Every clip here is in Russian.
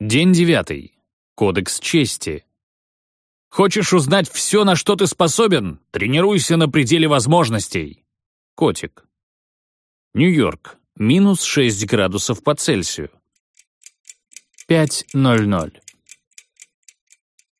День девятый. Кодекс чести. Хочешь узнать все, на что ты способен? Тренируйся на пределе возможностей. Котик. Нью-Йорк. Минус 6 градусов по Цельсию. 5.00.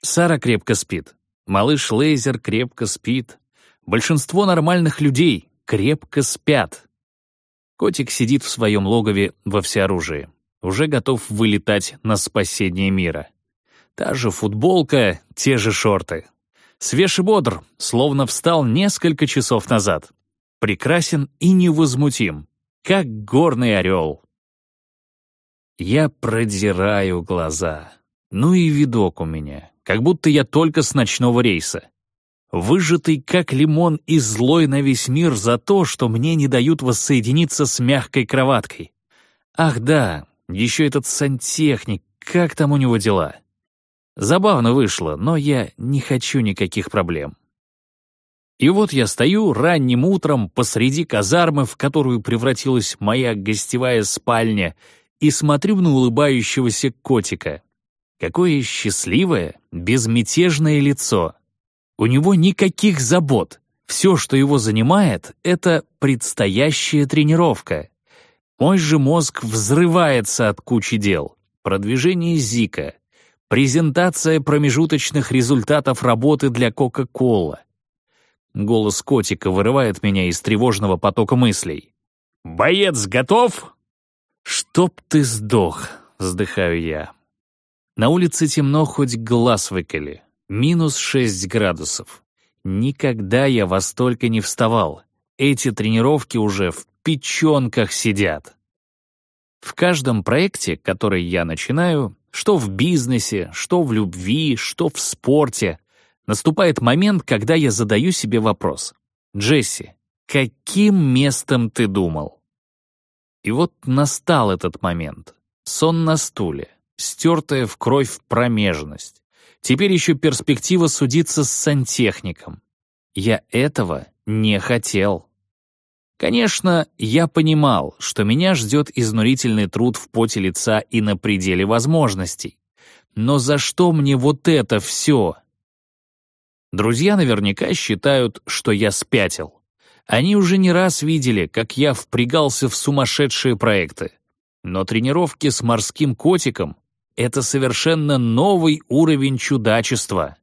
Сара крепко спит. Малыш Лейзер крепко спит. Большинство нормальных людей крепко спят. Котик сидит в своем логове во всеоружии. Уже готов вылетать на спасение мира. Та же футболка, те же шорты. Свеж и бодр, словно встал несколько часов назад. Прекрасен и невозмутим, как горный орел. Я продираю глаза. Ну и видок у меня, как будто я только с ночного рейса. Выжатый как лимон и злой на весь мир за то, что мне не дают воссоединиться с мягкой кроваткой. Ах да, еще этот сантехник, как там у него дела? Забавно вышло, но я не хочу никаких проблем. И вот я стою ранним утром посреди казармы, в которую превратилась моя гостевая спальня, и смотрю на улыбающегося котика. Какое счастливое, безмятежное лицо. У него никаких забот. Все, что его занимает, это предстоящая тренировка. Мой же мозг взрывается от кучи дел. Продвижение Зика, презентация промежуточных результатов работы для Кока-Кола. Голос котика вырывает меня из тревожного потока мыслей. «Боец готов?» «Чтоб ты сдох», — вздыхаю я. На улице темно, хоть глаз выколи. Минус шесть градусов. Никогда я во столько не вставал. Эти тренировки уже в печенках сидят. В каждом проекте, который я начинаю, что в бизнесе, что в любви, что в спорте, наступает момент, когда я задаю себе вопрос. «Джесси, каким местом ты думал?» И вот настал этот момент. Сон на стуле, стертая в кровь промежность. Теперь еще перспектива судиться с сантехником. Я этого не хотел. Конечно, я понимал, что меня ждет изнурительный труд в поте лица и на пределе возможностей. Но за что мне вот это все? Друзья наверняка считают, что я спятил. Они уже не раз видели, как я впрягался в сумасшедшие проекты. Но тренировки с морским котиком — это совершенно новый уровень чудачества.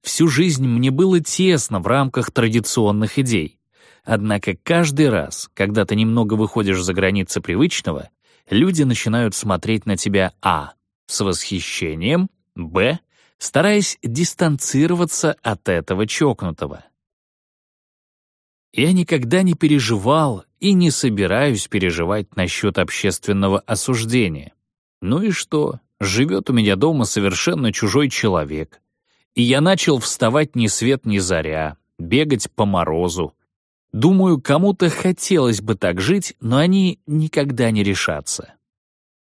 Всю жизнь мне было тесно в рамках традиционных идей. Однако каждый раз, когда ты немного выходишь за границы привычного, люди начинают смотреть на тебя а. с восхищением, б. стараясь дистанцироваться от этого чокнутого. Я никогда не переживал и не собираюсь переживать насчет общественного осуждения. Ну и что? Живет у меня дома совершенно чужой человек. И я начал вставать ни свет ни заря, бегать по морозу. Думаю, кому-то хотелось бы так жить, но они никогда не решатся.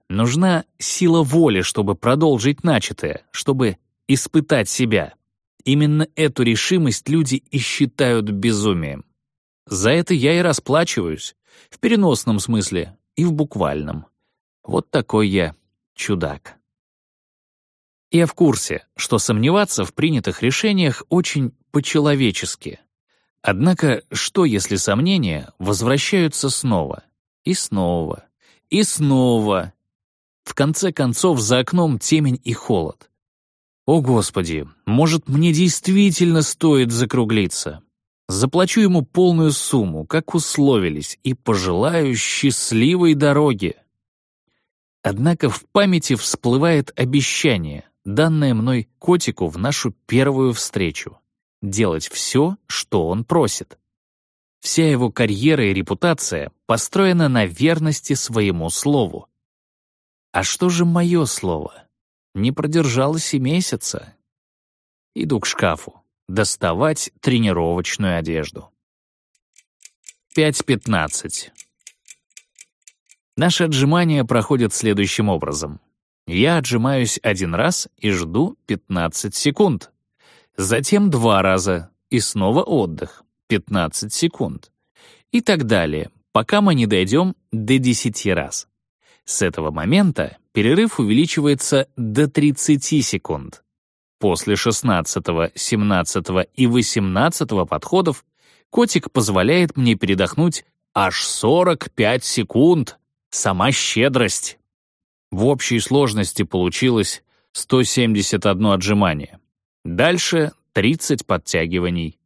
Нужна сила воли, чтобы продолжить начатое, чтобы испытать себя. Именно эту решимость люди и считают безумием. За это я и расплачиваюсь. В переносном смысле и в буквальном. Вот такой я чудак. Я в курсе, что сомневаться в принятых решениях очень по-человечески. Однако, что если сомнения возвращаются снова, и снова, и снова? В конце концов, за окном темень и холод. О, Господи, может, мне действительно стоит закруглиться? Заплачу ему полную сумму, как условились, и пожелаю счастливой дороги. Однако в памяти всплывает обещание, данное мной котику в нашу первую встречу — делать все, что он просит. Вся его карьера и репутация построена на верности своему слову. А что же мое слово? Не продержалось и месяца. Иду к шкафу доставать тренировочную одежду. 5.15. Наши отжимания проходят следующим образом. Я отжимаюсь один раз и жду 15 секунд. Затем два раза и снова отдых, 15 секунд. И так далее, пока мы не дойдем до 10 раз. С этого момента перерыв увеличивается до 30 секунд. После 16, 17 и 18 подходов котик позволяет мне передохнуть аж 45 секунд. Сама щедрость. В общей сложности получилось 171 отжимание. Дальше 30 подтягиваний.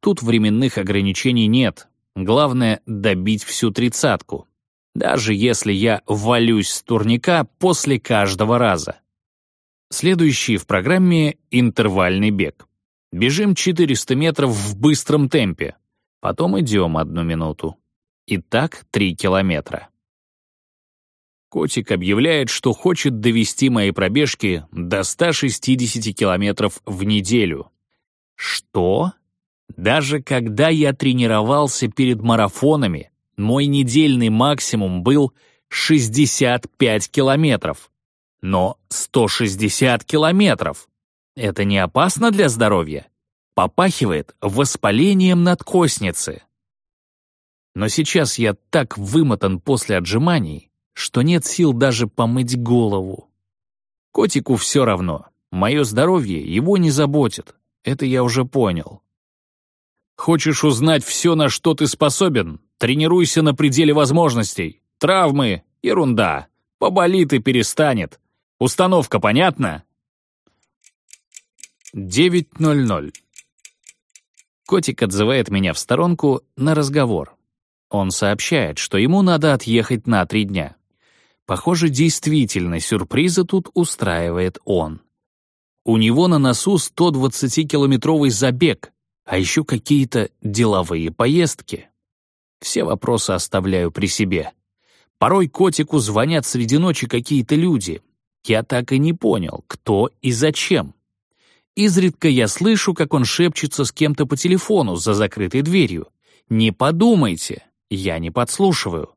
Тут временных ограничений нет. Главное — добить всю тридцатку. Даже если я валюсь с турника после каждого раза. Следующий в программе — интервальный бег. Бежим 400 метров в быстром темпе. Потом идем одну минуту. И так 3 километра. Котик объявляет, что хочет довести мои пробежки до 160 километров в неделю. Что? Даже когда я тренировался перед марафонами, мой недельный максимум был 65 километров. Но 160 километров — это не опасно для здоровья? Попахивает воспалением надкосницы. Но сейчас я так вымотан после отжиманий, что нет сил даже помыть голову. Котику все равно. Мое здоровье его не заботит. Это я уже понял. Хочешь узнать все, на что ты способен? Тренируйся на пределе возможностей. Травмы — ерунда. Поболит и перестанет. Установка понятна? 9.00. Котик отзывает меня в сторонку на разговор. Он сообщает, что ему надо отъехать на три дня. Похоже, действительно, сюрпризы тут устраивает он. У него на носу 120-километровый забег, а еще какие-то деловые поездки. Все вопросы оставляю при себе. Порой котику звонят среди ночи какие-то люди. Я так и не понял, кто и зачем. Изредка я слышу, как он шепчется с кем-то по телефону за закрытой дверью. Не подумайте, я не подслушиваю.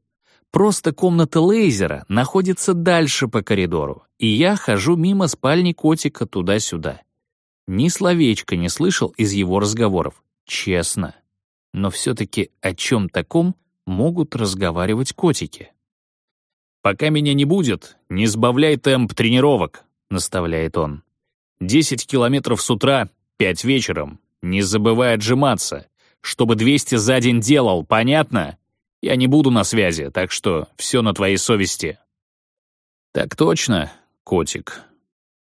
Просто комната лейзера находится дальше по коридору, и я хожу мимо спальни котика туда-сюда. Ни словечка не слышал из его разговоров, честно. Но все-таки о чем таком могут разговаривать котики? «Пока меня не будет, не сбавляй темп тренировок», — наставляет он. «Десять километров с утра, пять вечером. Не забывай отжиматься. Чтобы 200 за день делал, понятно? Я не буду на связи, так что все на твоей совести». «Так точно, котик».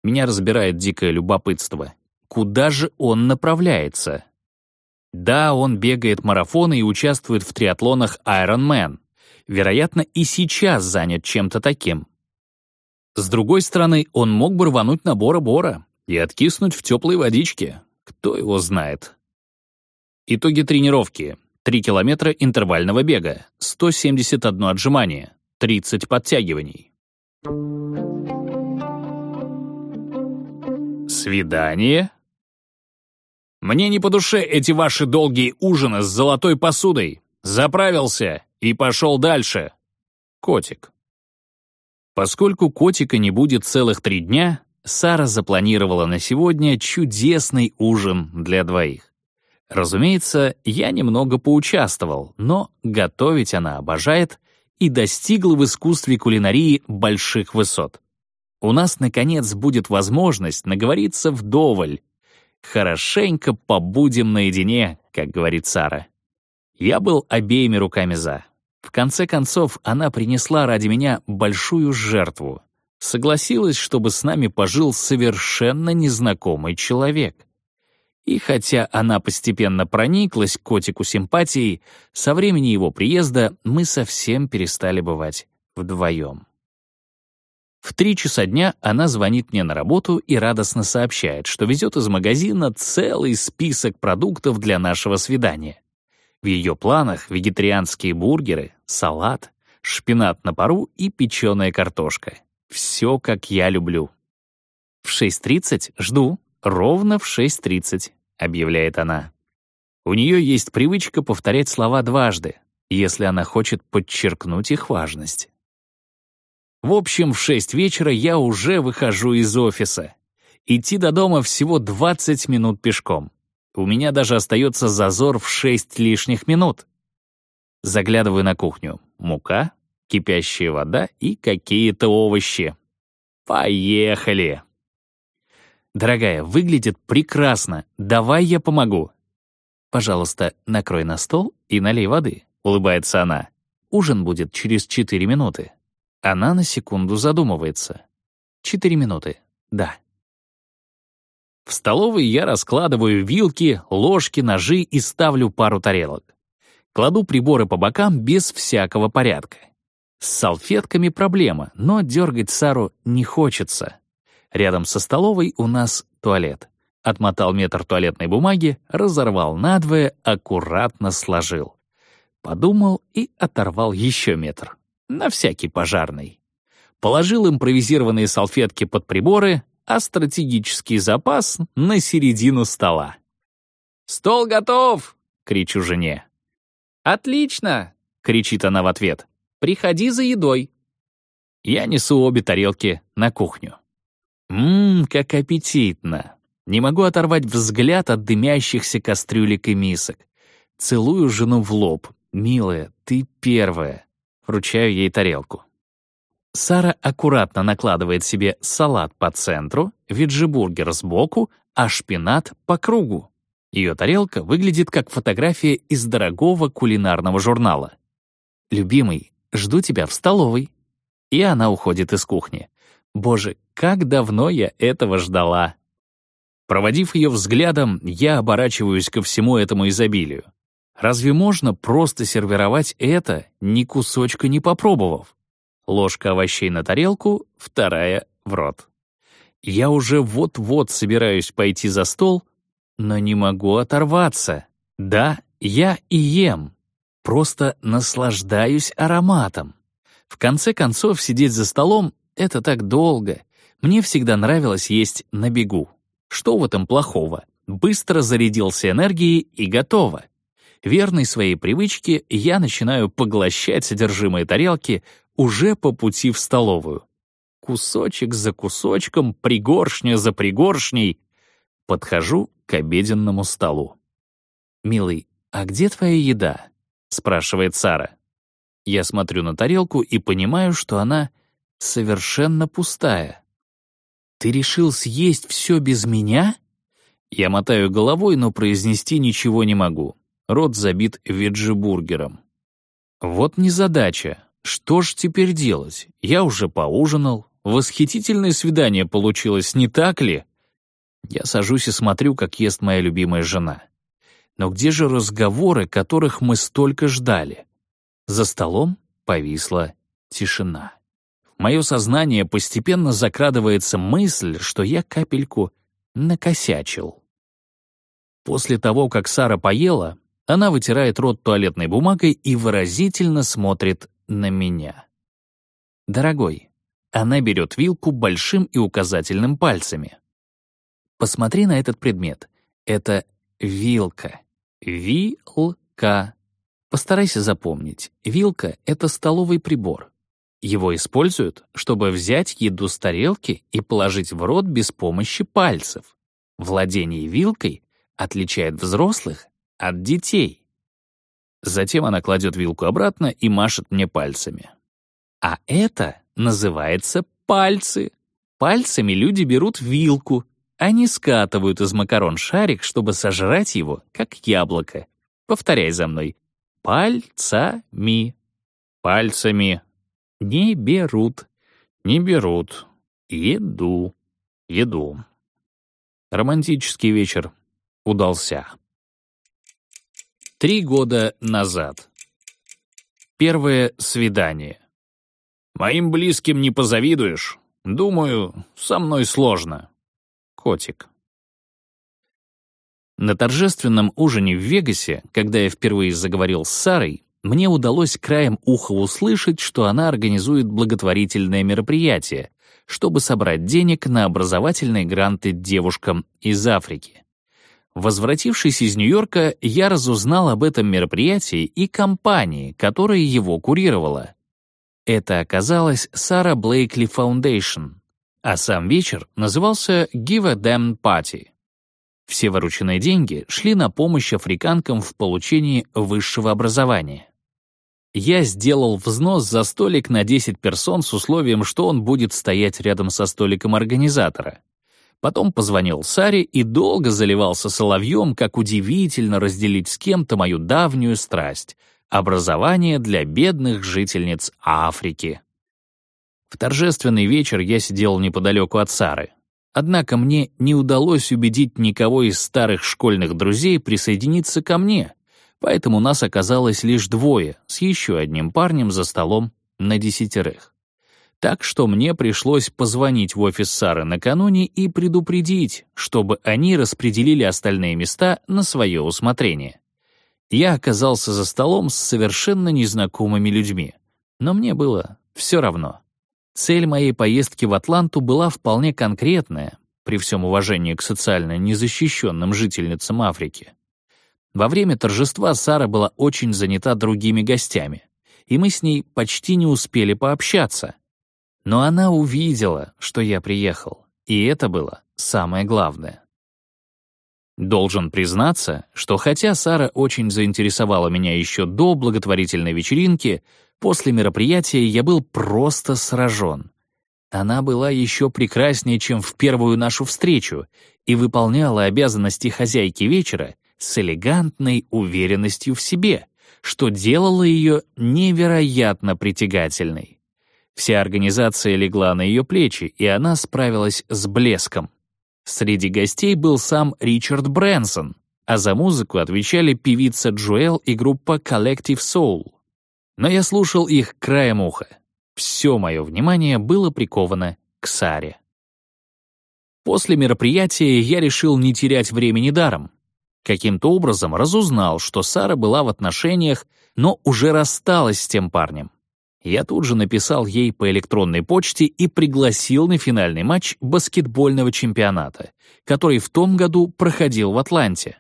Меня разбирает дикое любопытство. Куда же он направляется? Да, он бегает марафоны и участвует в триатлонах Ironman. Вероятно, и сейчас занят чем-то таким. С другой стороны, он мог бы рвануть на Бора-Бора и откиснуть в теплой водичке. Кто его знает? Итоги тренировки. 3 километра интервального бега, 171 отжимание, 30 подтягиваний. Свидание? Мне не по душе эти ваши долгие ужины с золотой посудой. Заправился и пошел дальше. Котик. Поскольку котика не будет целых три дня, Сара запланировала на сегодня чудесный ужин для двоих. Разумеется, я немного поучаствовал, но готовить она обожает и достигла в искусстве кулинарии больших высот. У нас, наконец, будет возможность наговориться вдоволь. Хорошенько побудем наедине, как говорит Сара. Я был обеими руками за. В конце концов, она принесла ради меня большую жертву. Согласилась, чтобы с нами пожил совершенно незнакомый человек. И хотя она постепенно прониклась к котику симпатией, со времени его приезда мы совсем перестали бывать вдвоем. В три часа дня она звонит мне на работу и радостно сообщает, что везет из магазина целый список продуктов для нашего свидания. В ее планах вегетарианские бургеры, салат, шпинат на пару и печеная картошка. Все, как я люблю. В 6.30 жду, ровно в 6.30, объявляет она. У нее есть привычка повторять слова дважды, если она хочет подчеркнуть их важность. В общем, в 6 вечера я уже выхожу из офиса. Идти до дома всего 20 минут пешком. У меня даже остается зазор в 6 лишних минут. Заглядываю на кухню. Мука, кипящая вода и какие-то овощи. Поехали! Дорогая, выглядит прекрасно. Давай я помогу. Пожалуйста, накрой на стол и налей воды, улыбается она. Ужин будет через четыре минуты. Она на секунду задумывается. Четыре минуты. Да. В столовой я раскладываю вилки, ложки, ножи и ставлю пару тарелок. Кладу приборы по бокам без всякого порядка. С салфетками проблема, но дергать Сару не хочется. Рядом со столовой у нас туалет. Отмотал метр туалетной бумаги, разорвал надвое, аккуратно сложил. Подумал и оторвал еще метр. На всякий пожарный. Положил импровизированные салфетки под приборы, а стратегический запас — на середину стола. «Стол готов!» — кричу жене. «Отлично!» — кричит она в ответ. «Приходи за едой». Я несу обе тарелки на кухню. Ммм, как аппетитно. Не могу оторвать взгляд от дымящихся кастрюлек и мисок. Целую жену в лоб. «Милая, ты первая». Вручаю ей тарелку. Сара аккуратно накладывает себе салат по центру, виджибургер сбоку, а шпинат по кругу. Ее тарелка выглядит как фотография из дорогого кулинарного журнала. «Любимый, жду тебя в столовой». И она уходит из кухни. Боже, как давно я этого ждала. Проводив ее взглядом, я оборачиваюсь ко всему этому изобилию. Разве можно просто сервировать это, ни кусочка не попробовав? Ложка овощей на тарелку, вторая — в рот. Я уже вот-вот собираюсь пойти за стол, но не могу оторваться. Да, я и ем. Просто наслаждаюсь ароматом. В конце концов, сидеть за столом — это так долго. Мне всегда нравилось есть на бегу. Что в этом плохого? Быстро зарядился энергией и готово. Верной своей привычке я начинаю поглощать содержимое тарелки уже по пути в столовую. Кусочек за кусочком, пригоршня за пригоршней. Подхожу к обеденному столу. «Милый, а где твоя еда?» — спрашивает Сара. Я смотрю на тарелку и понимаю, что она совершенно пустая. «Ты решил съесть все без меня?» Я мотаю головой, но произнести ничего не могу. Рот забит веджибургером. Вот незадача. Что ж теперь делать? Я уже поужинал. Восхитительное свидание получилось, не так ли? Я сажусь и смотрю, как ест моя любимая жена. Но где же разговоры, которых мы столько ждали? За столом повисла тишина. Мое сознание постепенно закрадывается мысль, что я капельку накосячил. После того, как Сара поела, она вытирает рот туалетной бумагой и выразительно смотрит на меня. «Дорогой», она берет вилку большим и указательным пальцами. Посмотри на этот предмет. Это вилка. Вилка. Постарайся запомнить. Вилка — это столовый прибор. Его используют, чтобы взять еду с тарелки и положить в рот без помощи пальцев. Владение вилкой отличает взрослых от детей. Затем она кладет вилку обратно и машет мне пальцами. А это называется пальцы. Пальцами люди берут вилку, они скатывают из макарон шарик, чтобы сожрать его, как яблоко. Повторяй за мной. Пальцами. Пальцами. Не берут. Не берут. Еду. Еду. Романтический вечер удался. Три года назад. Первое свидание. Моим близким не позавидуешь. Думаю, со мной сложно котик. На торжественном ужине в Вегасе, когда я впервые заговорил с Сарой, мне удалось краем уха услышать, что она организует благотворительное мероприятие, чтобы собрать денег на образовательные гранты девушкам из Африки. Возвратившись из Нью-Йорка, я разузнал об этом мероприятии и компании, которая его курировала. Это оказалась Сара Блейкли Foundation, а сам вечер назывался «Give a Damn Party». Все вырученные деньги шли на помощь африканкам в получении высшего образования. Я сделал взнос за столик на 10 персон с условием, что он будет стоять рядом со столиком организатора. Потом позвонил Саре и долго заливался соловьем, как удивительно разделить с кем-то мою давнюю страсть — образование для бедных жительниц Африки. В торжественный вечер я сидел неподалеку от Сары. Однако мне не удалось убедить никого из старых школьных друзей присоединиться ко мне, поэтому нас оказалось лишь двое с еще одним парнем за столом на десятерых. Так что мне пришлось позвонить в офис Сары накануне и предупредить, чтобы они распределили остальные места на свое усмотрение. Я оказался за столом с совершенно незнакомыми людьми, но мне было все равно. Цель моей поездки в Атланту была вполне конкретная, при всем уважении к социально незащищенным жительницам Африки. Во время торжества Сара была очень занята другими гостями, и мы с ней почти не успели пообщаться. Но она увидела, что я приехал, и это было самое главное. Должен признаться, что хотя Сара очень заинтересовала меня еще до благотворительной вечеринки, После мероприятия я был просто сражен. Она была еще прекраснее, чем в первую нашу встречу, и выполняла обязанности хозяйки вечера с элегантной уверенностью в себе, что делало ее невероятно притягательной. Вся организация легла на ее плечи, и она справилась с блеском. Среди гостей был сам Ричард Брэнсон, а за музыку отвечали певица Джоэл и группа Collective Soul но я слушал их краем уха. Все мое внимание было приковано к Саре. После мероприятия я решил не терять времени даром. Каким-то образом разузнал, что Сара была в отношениях, но уже рассталась с тем парнем. Я тут же написал ей по электронной почте и пригласил на финальный матч баскетбольного чемпионата, который в том году проходил в Атланте.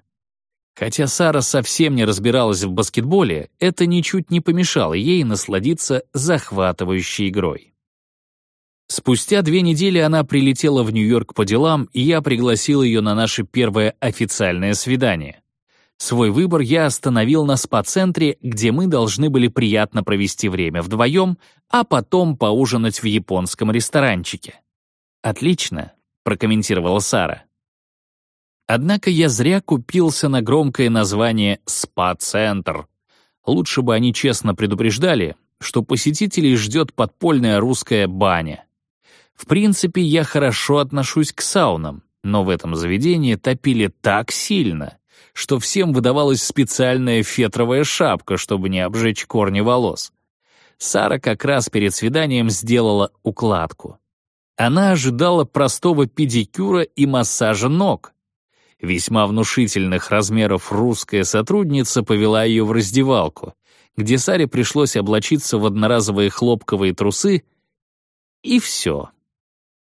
Хотя Сара совсем не разбиралась в баскетболе, это ничуть не помешало ей насладиться захватывающей игрой. Спустя две недели она прилетела в Нью-Йорк по делам, и я пригласил ее на наше первое официальное свидание. Свой выбор я остановил на спа-центре, где мы должны были приятно провести время вдвоем, а потом поужинать в японском ресторанчике. «Отлично», — прокомментировала Сара. Однако я зря купился на громкое название «СПА-центр». Лучше бы они честно предупреждали, что посетителей ждет подпольная русская баня. В принципе, я хорошо отношусь к саунам, но в этом заведении топили так сильно, что всем выдавалась специальная фетровая шапка, чтобы не обжечь корни волос. Сара как раз перед свиданием сделала укладку. Она ожидала простого педикюра и массажа ног, Весьма внушительных размеров русская сотрудница повела ее в раздевалку, где Саре пришлось облачиться в одноразовые хлопковые трусы, и все.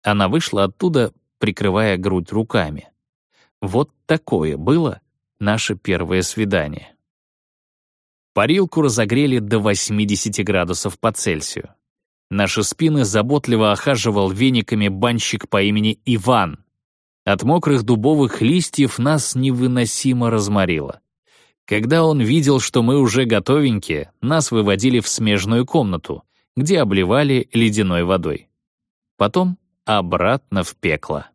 Она вышла оттуда, прикрывая грудь руками. Вот такое было наше первое свидание. Парилку разогрели до 80 градусов по Цельсию. Наши спины заботливо охаживал вениками банщик по имени Иван, от мокрых дубовых листьев нас невыносимо разморило. Когда он видел, что мы уже готовенькие, нас выводили в смежную комнату, где обливали ледяной водой. Потом обратно в пекло.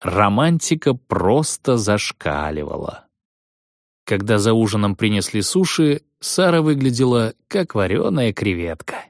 Романтика просто зашкаливала. Когда за ужином принесли суши, Сара выглядела как вареная креветка.